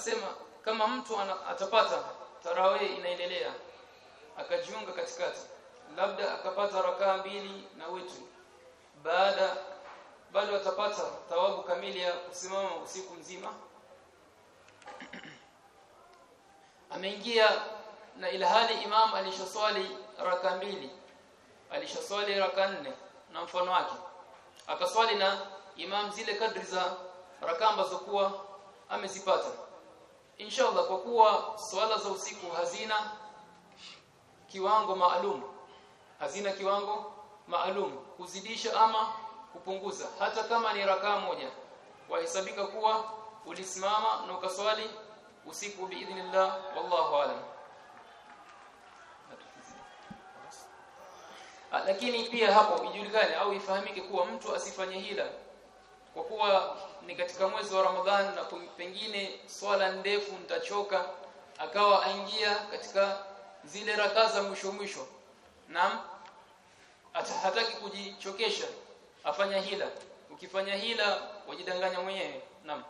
asema kama mtu ana, atapata tarawe inaendelea. Akajiunga katikati. Labda akapata rakaa mbili na witri baada bado atapata tawabu kamili ya kusimama usiku mzima. Ameingia na ilhali imam alishaswali raka mbili. Alishaswali raka nne na mfano wake. Akaswali na imam zile kadri za raka ambazo kuwa amezipata inshallah kwa kuwa swala za usiku hazina kiwango maalum hazina kiwango maalum kuzidisha ama kupunguza. Hata kama ni rakaa moja wahesabika kuwa ulisimama na ukaswali usiku biidhnillah wallahu alam. Lakini pia hapo ijulikane au ifahamike kuwa mtu asifanye hila kwa kuwa ni katika mwezi wa Ramadhan na pengine swala ndefu nitachoka akawa aingia katika zile rakaa za mwisho mwisho. Naam hataki kujichokesha afanya hila. Ukifanya hila wajidanganya mwenyewe. Naam